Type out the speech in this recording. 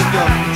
Africa.